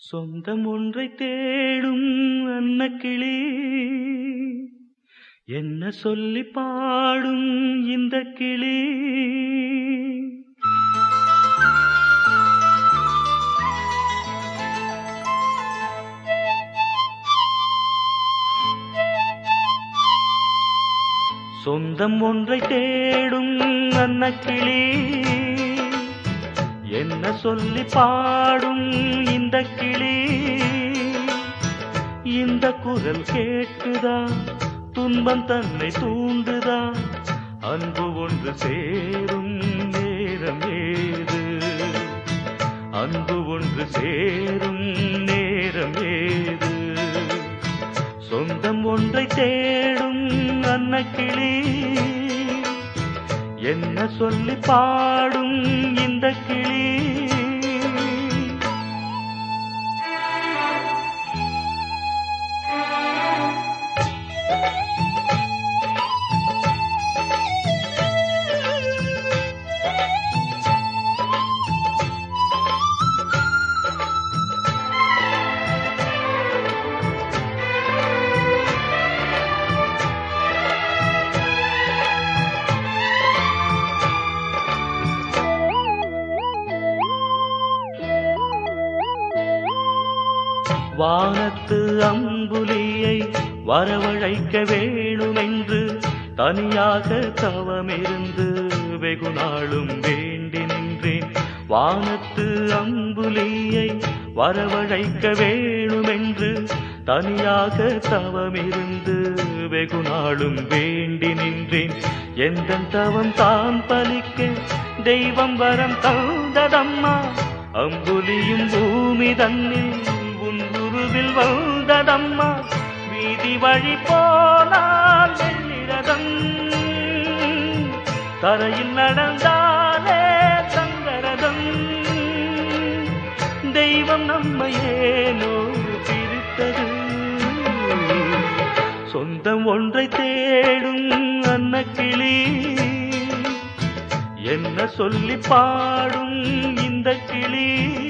சொந்தம் ஒன்றை தேடும் அன்னக்கிளி என்ன சொல்லி பாடும் இந்த கிளி? சொந்தம் ஒன்றை தேடும் அன்னக்கிளி என்ன சொல்லி பாடும் இந்த கிளி இந்த குரல் கேட்டுதா? துன்பம் தன்னை தூண்டுதா? அன்பு ஒன்று சேரும் நேரம் ஏது? அன்பு ஒன்று சேரும் நேரம் ஏது? சொந்தம் ஒன்றை தேடும் அன்ன கிளி என்ன சொல்லி பாடும் இந்த கிளி? வானத்து அம்புலியை வரவழைக்க வேணுமென்று தனியாக தவமிருந்து வெகு நாளும் வேண்டி நின்றேன். வானத்து அம்புலியை வரவழைக்க வேணுமென்று தனியாக தவமிருந்து வெகு நாளும் வேண்டி நின்றேன். எந்த தவம் தான் பலிக்க தெய்வம் வரம் தந்ததம்மா? அம்புலியும் பூமி தன்னில் வந்ததம்மா வீதி வழி போனால் வெள்ளிரதம் தரையில் நடந்தாலே தங்கரதம் தெய்வம் நம்மை ஏனோ பிரித்தது. சொந்தம் ஒன்றை தேடும் அன்னக்கிளி. என்ன சொல்லி பாடும் இந்த கிளி?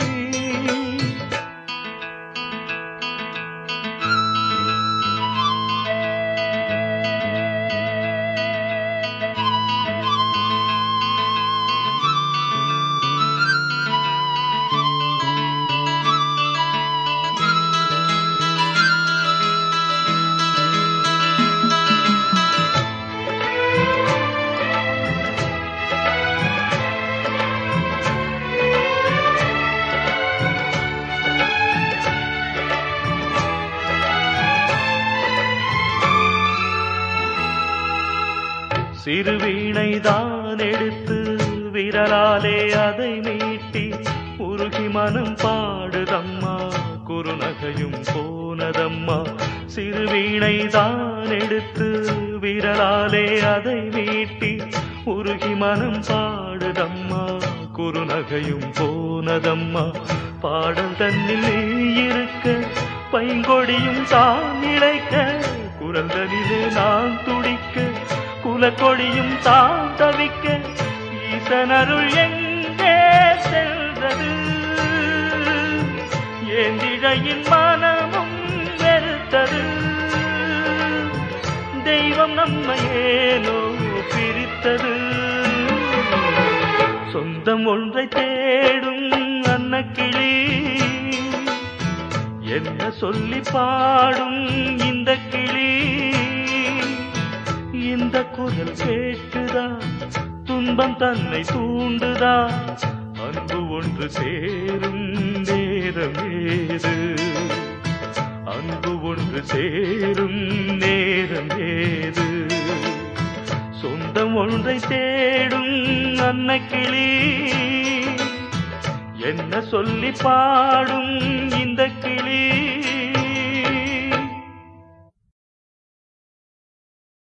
சிறு வீணை தான் எடுத்து விரலாலே அதை மீட்டி உருகி மனம் பாடுதம்மா. குறுநகையும் போனதம்மா. சிறு வீணை தான் எடுத்து விரலாலே அதை மீட்டி உருகி மனம் பாடுதம்மா. குறுநகையும் போனதம்மா. பாடல் தன்னில் நீ இருக்க பைங்கொடியும் தான் இழைக்க குரல் தனிலே நான் துடிக்க குலக்கொடியும் தாம் தவிக்க ஈசனருள் எங்கே செல்றது ஏந்திழையின் மனமும் வெறுத்தது. தெய்வம் நம்மை ஏனோ பிரித்தது. சொந்தம் ஒன்றை தேடும் அன்னக்கிளி. என்ன சொல்லி பாடும் இந்த கிளி? இந்த குரல் கேட்டுதா துன்பம் தன்னை தூண்டுதா அன்பு ஒன்று சேரும் நேரம் ஏது? அன்பு ஒன்று சேரும் நேரம் ஏது? சொந்தம் ஒன்றை தேடும் அன்னக்கிளி என்ன சொல்லி பாடும் இந்த கிளி?